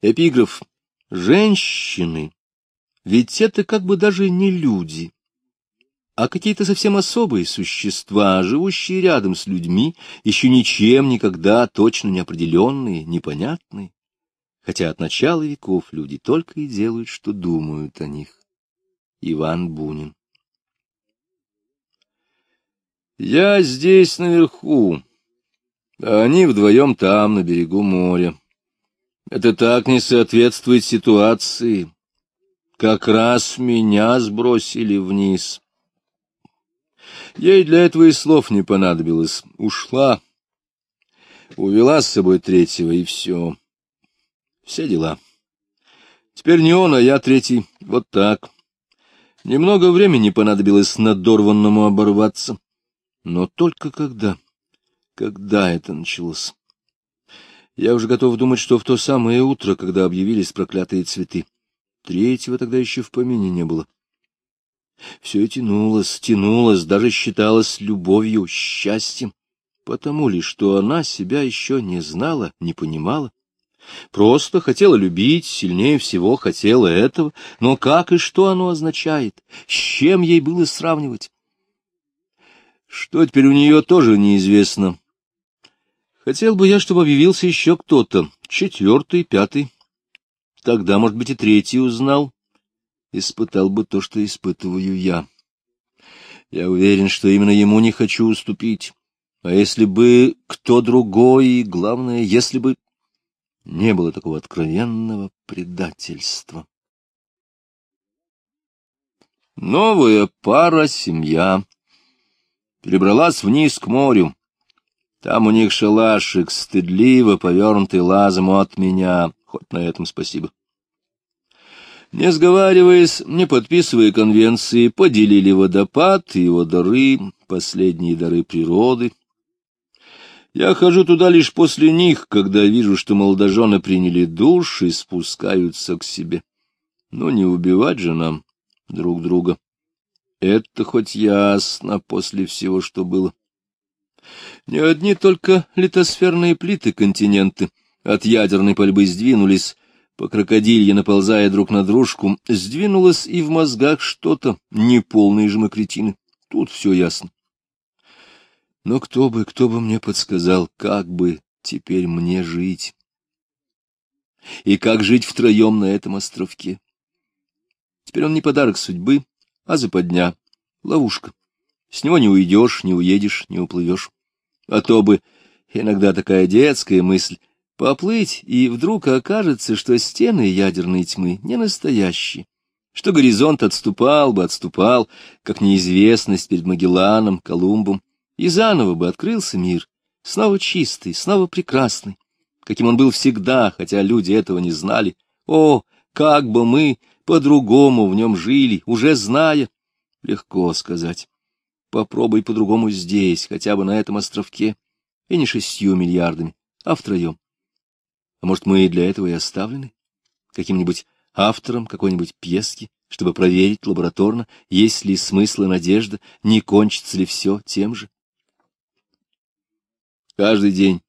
Эпиграф. Женщины. Ведь это как бы даже не люди, а какие-то совсем особые существа, живущие рядом с людьми, еще ничем никогда точно неопределенные, непонятные, хотя от начала веков люди только и делают, что думают о них. Иван Бунин Я здесь наверху, а они вдвоем там, на берегу моря. Это так не соответствует ситуации. Как раз меня сбросили вниз. Ей для этого и слов не понадобилось. Ушла, увела с собой третьего, и все. Все дела. Теперь не он, а я третий. Вот так. Немного времени понадобилось надорванному оборваться. Но только когда? Когда это началось? Я уже готов думать, что в то самое утро, когда объявились проклятые цветы. Третьего тогда еще в помине не было. Все тянулось, тянулось, даже считалось любовью, счастьем, потому ли, что она себя еще не знала, не понимала. Просто хотела любить, сильнее всего хотела этого, но как и что оно означает, с чем ей было сравнивать? Что теперь у нее тоже неизвестно, Хотел бы я, чтобы объявился еще кто-то, четвертый, пятый. Тогда, может быть, и третий узнал, испытал бы то, что испытываю я. Я уверен, что именно ему не хочу уступить. А если бы кто другой, главное, если бы не было такого откровенного предательства. Новая пара, семья, перебралась вниз к морю. Там у них шалашик, стыдливо повернутый лазом от меня, хоть на этом спасибо. Не сговариваясь, не подписывая конвенции, поделили водопад и его дары, последние дары природы. Я хожу туда лишь после них, когда вижу, что молодожены приняли душ и спускаются к себе. Но не убивать же нам друг друга. Это хоть ясно после всего, что было. Не одни только литосферные плиты континенты от ядерной пальбы сдвинулись, по крокодилье наползая друг на дружку, сдвинулось и в мозгах что-то, неполные же мы кретины. Тут все ясно. Но кто бы, кто бы мне подсказал, как бы теперь мне жить? И как жить втроем на этом островке? Теперь он не подарок судьбы, а западня, ловушка. С него не уйдешь, не уедешь, не уплывешь. А то бы иногда такая детская мысль — поплыть, и вдруг окажется, что стены ядерной тьмы не настоящие, что горизонт отступал бы, отступал, как неизвестность перед Магелланом, Колумбом, и заново бы открылся мир, снова чистый, снова прекрасный, каким он был всегда, хотя люди этого не знали. О, как бы мы по-другому в нем жили, уже зная, легко сказать. Попробуй по-другому здесь, хотя бы на этом островке, и не шестью миллиардами, а втроем. А может, мы и для этого и оставлены? Каким-нибудь автором какой-нибудь пьески, чтобы проверить лабораторно, есть ли смысл и надежда, не кончится ли все тем же? Каждый день,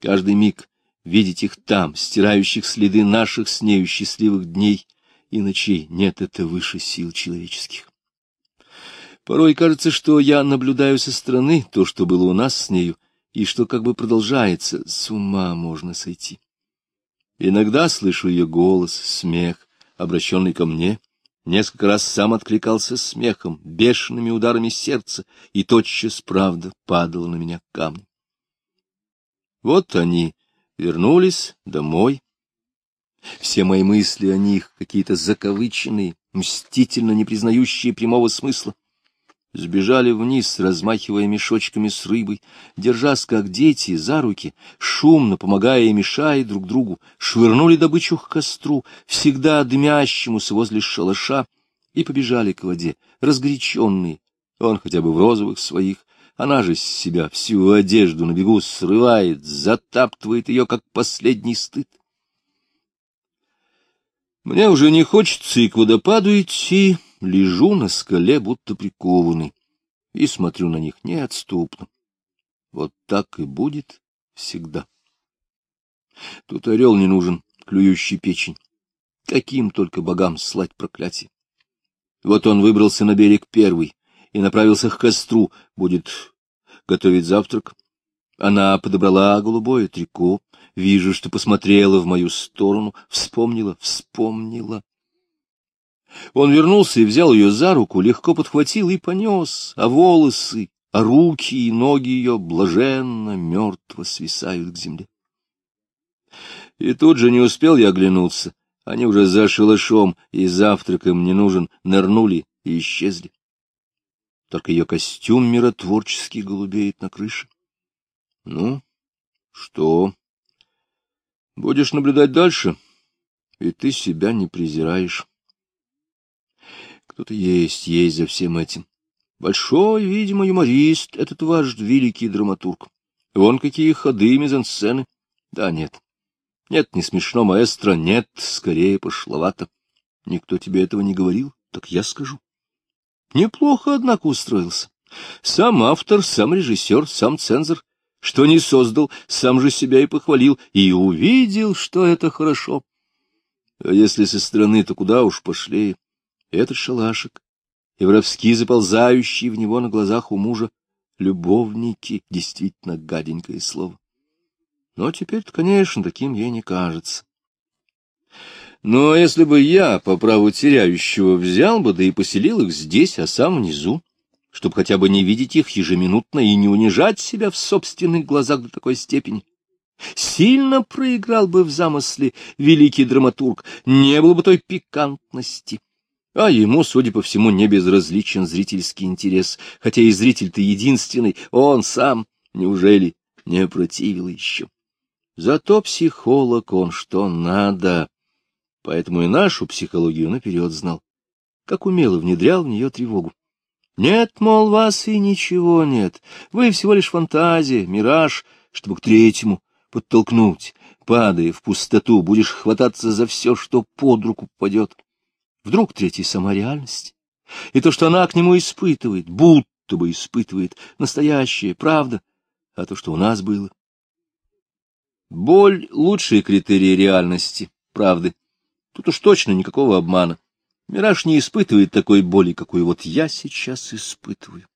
каждый миг видеть их там, стирающих следы наших с нею счастливых дней и ночей, нет, это выше сил человеческих. Порой кажется, что я наблюдаю со стороны то, что было у нас с нею, и что как бы продолжается, с ума можно сойти. Иногда слышу ее голос, смех, обращенный ко мне. Несколько раз сам откликался смехом, бешеными ударами сердца, и тотчас правда падала на меня камнем. Вот они вернулись домой. Все мои мысли о них какие-то закавыченные, мстительно не признающие прямого смысла сбежали вниз, размахивая мешочками с рыбой, держась, как дети, за руки, шумно помогая и мешая друг другу, швырнули добычу к костру, всегда дымящемуся возле шалаша, и побежали к воде, разгоряченные. Он хотя бы в розовых своих, она же с себя всю одежду на бегу срывает, затаптывает ее, как последний стыд. Мне уже не хочется и к водопаду идти, лежу на скале, будто прикованный, и смотрю на них неотступно. Вот так и будет всегда. Тут орел не нужен, клюющий печень. Каким только богам слать проклятие. Вот он выбрался на берег первый и направился к костру, будет готовить завтрак. Она подобрала голубое трико, вижу, что посмотрела в мою сторону, вспомнила, вспомнила. Он вернулся и взял ее за руку, легко подхватил и понес, а волосы, а руки и ноги ее блаженно, мертво свисают к земле. И тут же не успел я оглянуться. Они уже за шалашом, и завтрак им не нужен, нырнули и исчезли. Только ее костюм миротворчески голубеет на крыше. Ну, что? Будешь наблюдать дальше, и ты себя не презираешь. Кто-то есть, есть за всем этим. Большой, видимо, юморист, этот ваш великий драматург. Вон какие ходы мизансцены. Да нет, нет, не смешно, маэстро, нет, скорее пошловато. Никто тебе этого не говорил, так я скажу. Неплохо, однако, устроился. Сам автор, сам режиссер, сам цензор. Что не создал, сам же себя и похвалил, и увидел, что это хорошо. А если со стороны, то куда уж пошли. Этот шалашик, и воровски заползающие в него на глазах у мужа любовники, действительно гаденькое слово. Но теперь-то, конечно, таким ей не кажется. Но если бы я, по праву теряющего, взял бы, да и поселил их здесь, а сам внизу, чтобы хотя бы не видеть их ежеминутно и не унижать себя в собственных глазах до такой степени, сильно проиграл бы в замысле великий драматург, не было бы той пикантности. А ему, судя по всему, не безразличен зрительский интерес, хотя и зритель-то единственный, он сам, неужели, не противил еще. Зато психолог он что надо, поэтому и нашу психологию наперед знал, как умело внедрял в нее тревогу. Нет, мол, вас и ничего нет, вы всего лишь фантазия, мираж, чтобы к третьему подтолкнуть, падая в пустоту, будешь хвататься за все, что под руку попадет. Вдруг третий — сама реальность, и то, что она к нему испытывает, будто бы испытывает, настоящее, правда, а то, что у нас было, Боль — лучший критерий реальности, правды. Тут уж точно никакого обмана. Мираж не испытывает такой боли, какую вот я сейчас испытываю.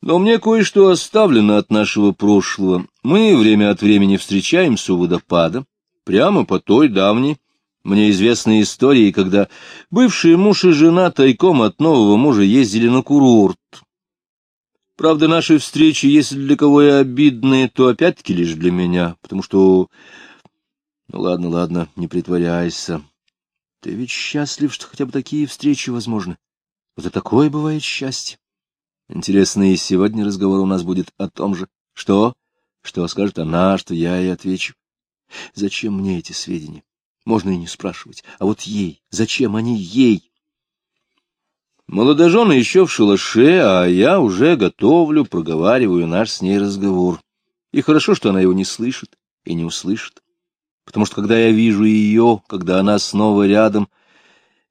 Но мне кое-что оставлено от нашего прошлого. Мы время от времени встречаемся у водопада, прямо по той давней, мне известной истории, когда бывший муж и жена тайком от нового мужа ездили на курорт. Правда, наши встречи, если для кого и обидные, то опять-таки лишь для меня, потому что... Ну, ладно, ладно, не притворяйся. Ты ведь счастлив, что хотя бы такие встречи возможны. Вот и такое бывает счастье. Интересно, и сегодня разговор у нас будет о том же. Что? Что скажет она, что я ей отвечу. Зачем мне эти сведения? Можно и не спрашивать. А вот ей, зачем они ей? Молодожены еще в шалаше, а я уже готовлю, проговариваю наш с ней разговор. И хорошо, что она его не слышит и не услышит. Потому что когда я вижу ее, когда она снова рядом,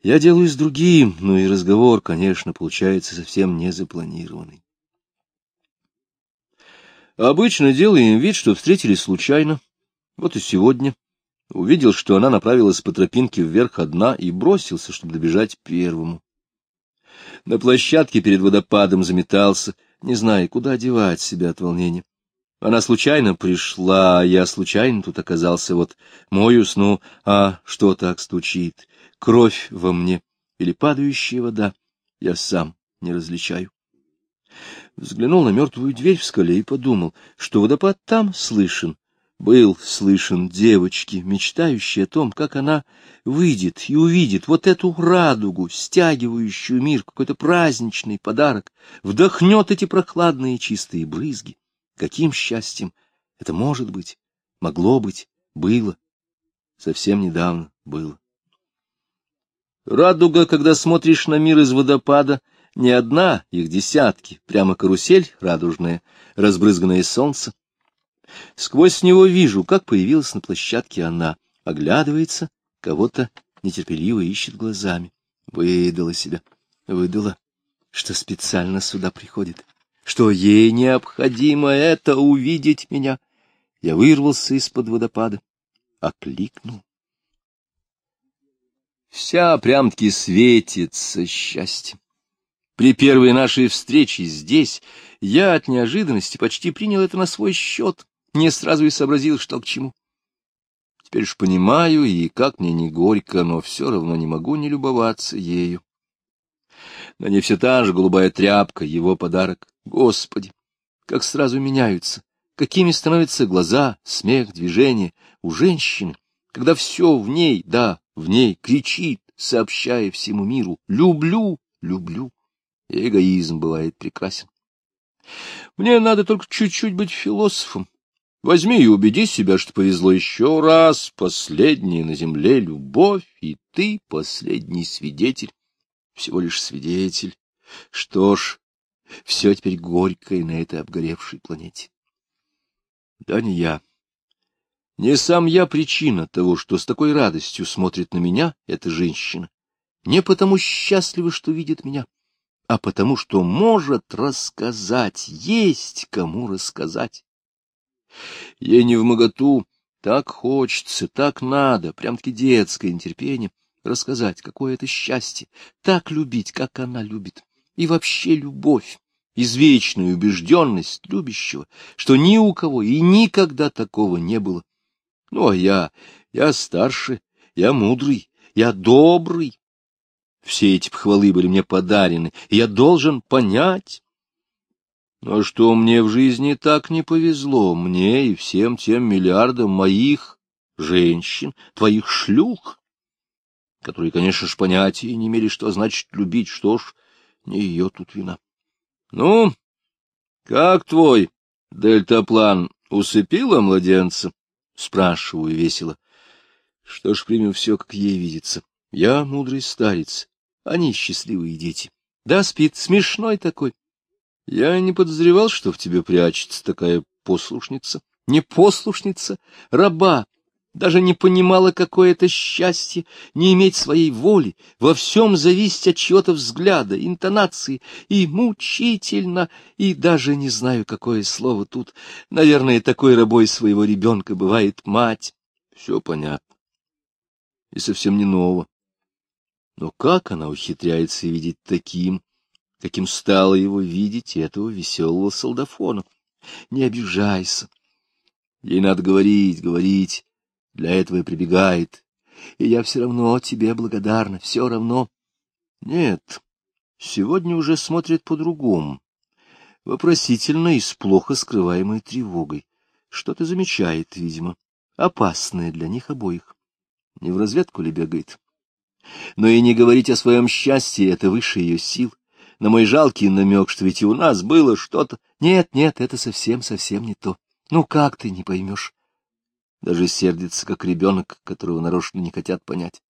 я делаю с другим, ну и разговор, конечно, получается совсем не запланированный. Обычно делаем вид, что встретились случайно. Вот и сегодня. Увидел, что она направилась по тропинке вверх одна и бросился, чтобы добежать первому на площадке перед водопадом заметался, не зная, куда девать себя от волнения. Она случайно пришла, а я случайно тут оказался. Вот мою сну, а что так стучит? Кровь во мне или падающая вода? Я сам не различаю. Взглянул на мертвую дверь в скале и подумал, что водопад там слышен, был слышен девочки, мечтающей о том, как она выйдет и увидит вот эту радугу, стягивающую мир, какой-то праздничный подарок, вдохнет эти прохладные чистые брызги. Каким счастьем это может быть, могло быть, было, совсем недавно было. Радуга, когда смотришь на мир из водопада, не одна, их десятки, прямо карусель радужная, разбрызганное солнце, Сквозь него вижу, как появилась на площадке она, оглядывается, кого-то нетерпеливо ищет глазами. Выдала себя, выдала, что специально сюда приходит, что ей необходимо это увидеть меня. Я вырвался из-под водопада, окликнул. Вся прям-таки светится счастьем. При первой нашей встрече здесь я от неожиданности почти принял это на свой счет, не сразу и сообразил, что к чему. Теперь уж понимаю, и как мне не горько, но все равно не могу не любоваться ею. На ней все та же голубая тряпка, его подарок. Господи, как сразу меняются, какими становятся глаза, смех, движение у женщины, когда все в ней, да, в ней кричит, сообщая всему миру «люблю, люблю». И эгоизм бывает прекрасен. Мне надо только чуть-чуть быть философом. Возьми и убеди себя, что повезло еще раз, последняя на земле любовь, и ты последний свидетель, всего лишь свидетель. Что ж, все теперь горькое на этой обгоревшей планете. Да не я. Не сам я причина того, что с такой радостью смотрит на меня эта женщина. Не потому счастлива, что видит меня, а потому что может рассказать, есть кому рассказать. Ей не в моготу, так хочется, так надо, прям-таки детское нетерпение, рассказать, какое это счастье, так любить, как она любит, и вообще любовь, извечную убежденность любящего, что ни у кого и никогда такого не было. Ну, а я, я старше, я мудрый, я добрый. Все эти похвалы были мне подарены, и я должен понять. Но что мне в жизни так не повезло, мне и всем тем миллиардам моих женщин, твоих шлюх, которые, конечно ж, понятия не имели, что значит любить, что ж, не ее тут вина. Ну, как твой дельтаплан усыпила младенца? Спрашиваю весело. Что ж, примем все, как ей видится. Я мудрый старец, они счастливые дети. Да, спит, смешной такой. Я не подозревал, что в тебе прячется такая послушница. Не послушница, раба, даже не понимала, какое это счастье не иметь своей воли, во всем зависеть от чего-то взгляда, интонации, и мучительно, и даже не знаю, какое слово тут. Наверное, такой рабой своего ребенка бывает мать. Все понятно. И совсем не ново. Но как она ухитряется видеть таким, каким стала его видеть этого веселого солдафона? Не обижайся. Ей надо говорить, говорить для этого и прибегает. И я все равно тебе благодарна, все равно. Нет, сегодня уже смотрит по-другому. Вопросительно и с плохо скрываемой тревогой. Что-то замечает, видимо, опасное для них обоих. Не в разведку ли бегает? Но и не говорить о своем счастье — это выше ее сил. На мой жалкий намек, что ведь и у нас было что-то... Нет, нет, это совсем-совсем не то. Ну как ты не поймешь? даже сердится, как ребенок, которого нарочно не хотят понять.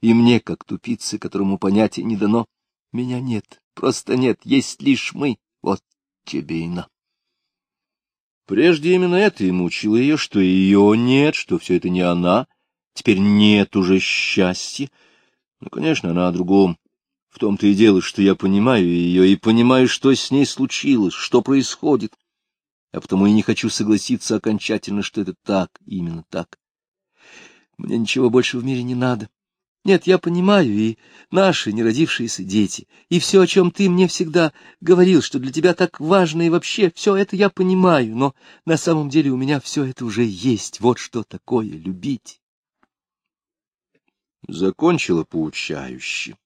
И мне, как тупице, которому понятия не дано, меня нет, просто нет, есть лишь мы, вот тебе и на. Прежде именно это и мучило ее, что ее нет, что все это не она, теперь нет уже счастья. Ну, конечно, она о другом. В том-то и дело, что я понимаю ее и понимаю, что с ней случилось, что происходит а потому и не хочу согласиться окончательно, что это так, именно так. Мне ничего больше в мире не надо. Нет, я понимаю, и наши неродившиеся дети, и все, о чем ты мне всегда говорил, что для тебя так важно, и вообще все это я понимаю, но на самом деле у меня все это уже есть. Вот что такое любить. Закончила поучающе.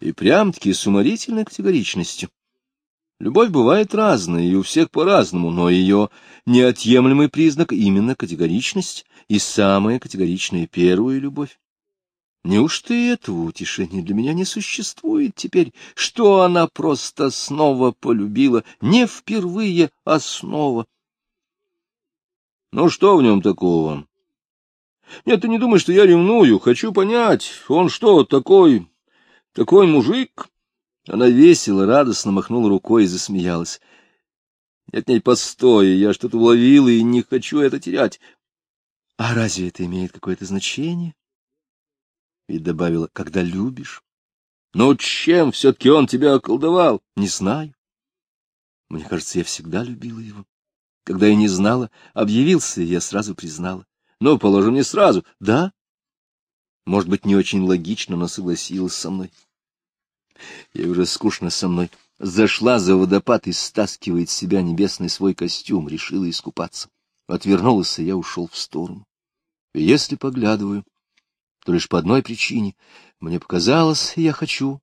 И прям-таки с уморительной категоричностью. Любовь бывает разная, и у всех по-разному, но ее неотъемлемый признак именно категоричность, и самая категоричная первая любовь. Неужто и этого утешения для меня не существует теперь, что она просто снова полюбила, не впервые, а снова? Ну что в нем такого? Нет, ты не думай, что я ревную, хочу понять, он что, такой, такой мужик? Она весело, радостно махнула рукой и засмеялась. Нет, нет, постой, я что-то уловила и не хочу это терять. А разве это имеет какое-то значение? И добавила, когда любишь. Но чем все-таки он тебя околдовал? Не знаю. Мне кажется, я всегда любила его. Когда я не знала, объявился, я сразу признала. Ну, положим, не сразу. Да? Может быть, не очень логично, но согласилась со мной. Я уже скучно со мной. Зашла за водопад и стаскивает с себя небесный свой костюм, решила искупаться. Отвернулась, и я ушел в сторону. И если поглядываю, то лишь по одной причине. Мне показалось, я хочу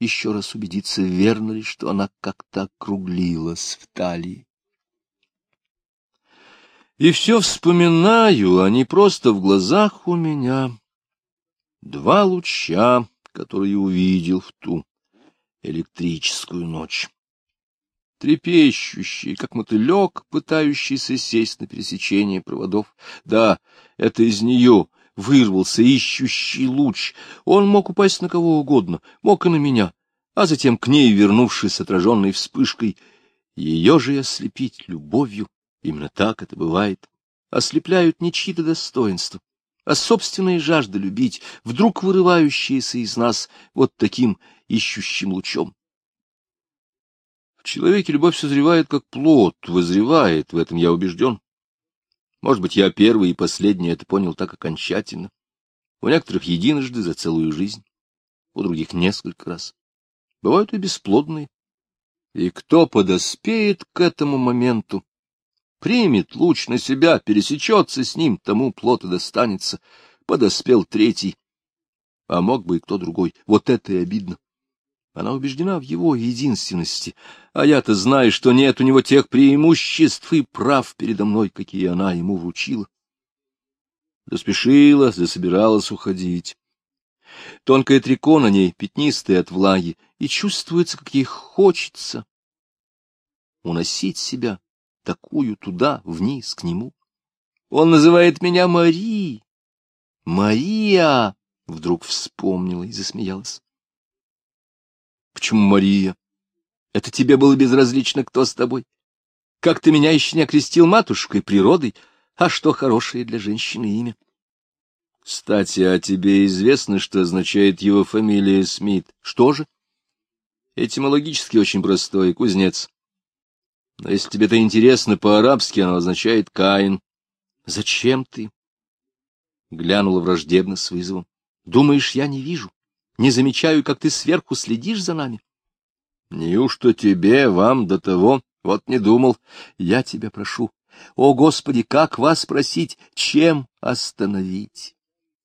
еще раз убедиться, верно ли, что она как-то округлилась в талии. И все вспоминаю, они просто в глазах у меня. Два луча, которые увидел в ту электрическую ночь. Трепещущий, как мотылек, пытающийся сесть на пересечение проводов. Да, это из нее вырвался ищущий луч. Он мог упасть на кого угодно, мог и на меня, а затем к ней, вернувшись отраженной вспышкой, ее же и ослепить любовью. Именно так это бывает. Ослепляют не чьи-то достоинства, а собственные жажды любить, вдруг вырывающиеся из нас вот таким ищущим лучом. В человеке любовь созревает как плод, вызревает, в этом я убежден. Может быть, я первый и последний это понял так окончательно. У некоторых единожды за целую жизнь, у других несколько раз. Бывают и бесплодные. И кто подоспеет к этому моменту, примет луч на себя, пересечется с ним, тому плод и достанется. Подоспел третий, а мог бы и кто другой. Вот это и обидно. Она убеждена в его единственности, а я-то знаю, что нет у него тех преимуществ и прав передо мной, какие она ему вручила. Заспешила, засобиралась уходить. Тонкое трико на ней, пятнистое от влаги, и чувствуется, как ей хочется уносить себя, такую туда, вниз, к нему. Он называет меня Мари. Мария! Вдруг вспомнила и засмеялась. Почему Мария? Это тебе было безразлично, кто с тобой? Как ты меня еще не окрестил матушкой, природой? А что хорошее для женщины имя? Кстати, а тебе известно, что означает его фамилия Смит? Что же? Этимологически очень простой, кузнец. Но если тебе это интересно, по-арабски оно означает Каин. Зачем ты? Глянула враждебно с вызовом. Думаешь, я не вижу? Не замечаю, как ты сверху следишь за нами? Неужто тебе, вам до того? Вот не думал. Я тебя прошу. О, Господи, как вас просить, чем остановить?